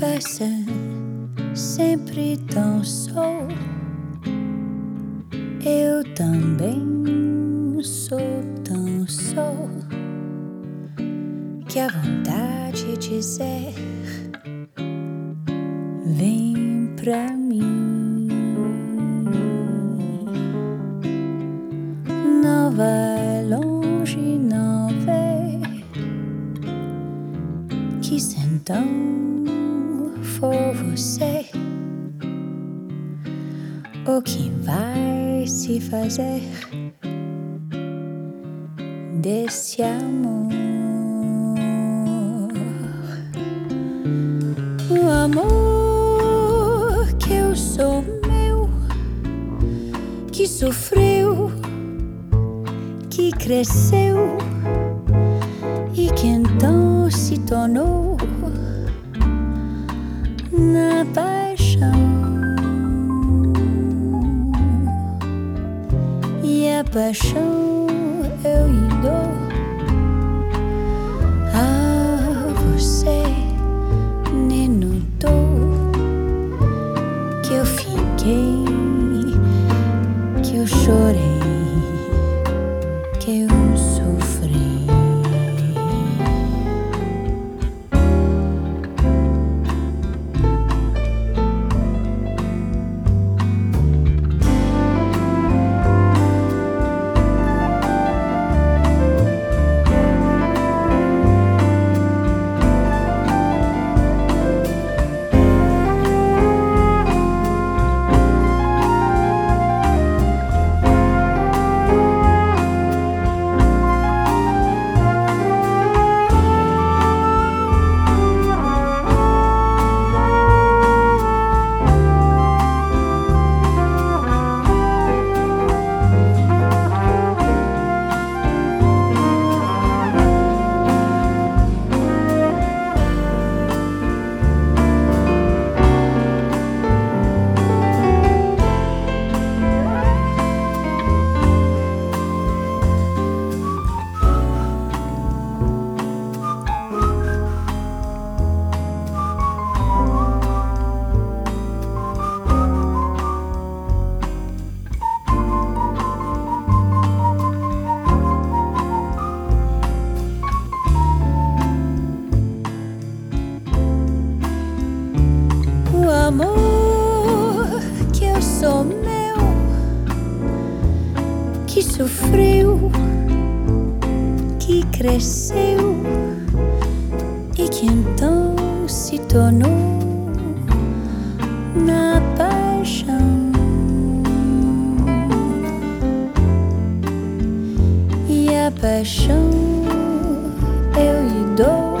passa sempre tão só. Eu também sou tão só que a vontade de dizer vem pra mim. Não vai longe, não vê que então for você o que vai se fazer desse amor. O amor que eu sou meu, que sofreu, que cresceu e que então se tornou na paixão. E a amor que eu sou meu, que sofreu, que cresceu e que então se tornou na paixão. E a paixão eu lhe dou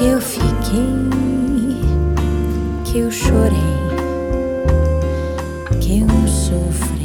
que eu fiquei, que eu chorei, que eu sofri.